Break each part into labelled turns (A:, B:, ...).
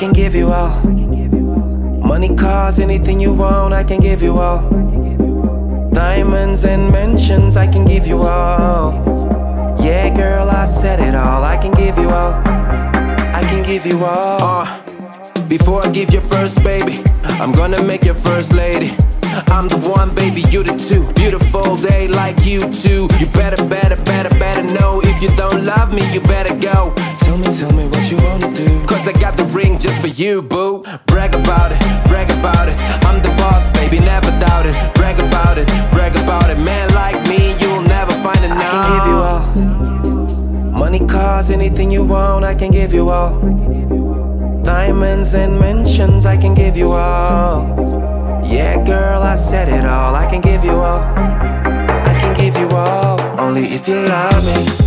A: can give you all. Money, cars, anything you want, I can give you all. Diamonds and mentions, I can give you all. Yeah, girl, I said it all. I can give you all. I can give you all. Uh, before I give you first, baby, I'm gonna make your first lady. I'm the one, baby, you the two. Beautiful day like you too. You better, better, better, better know. If you don't love me, you better go. Tell me, tell me you, boo. Brag about it, brag about it. I'm the boss, baby, never doubt it. Brag about it, brag about it. Man like me, you'll never find it now. I can give you all. Money, cars, anything you want, I can give you all. Diamonds and mentions, I can give you all. Yeah, girl, I said it all. I can give you all. I can give you all. Only if you love me.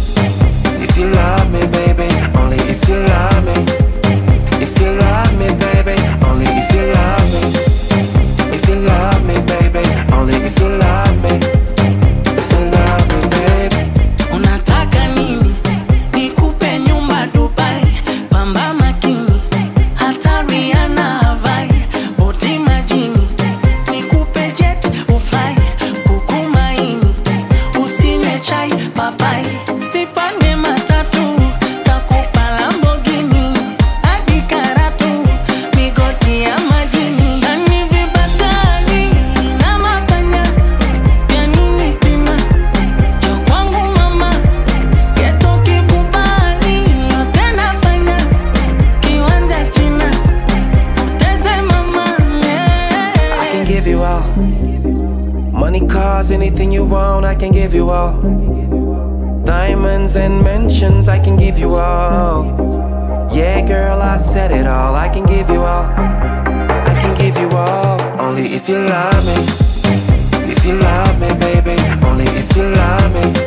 A: You all. Money, cars, anything you want, I can give you all. Diamonds and mentions, I can give you all. Yeah, girl, I said it all. I can give you all. I can give you all. Only if you love me. If you love me, baby. Only if you love me.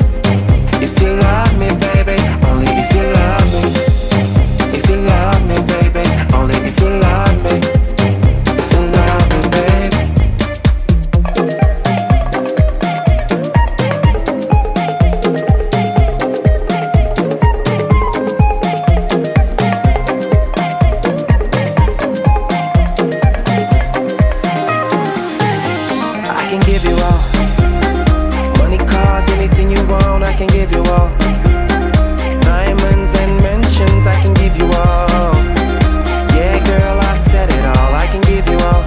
A: I can give you all. Diamonds and mentions, I can give you all. Yeah, girl, I said it all. I can give you all.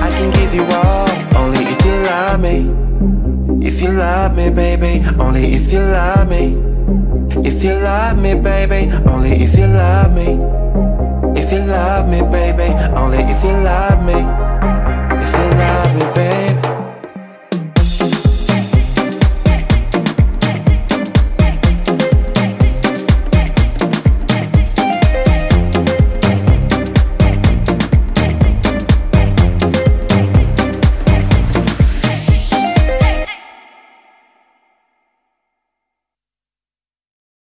A: I can give you all. Only if you love me. If you love me, baby. Only if you love me. If you love me, baby. Only. If you love me,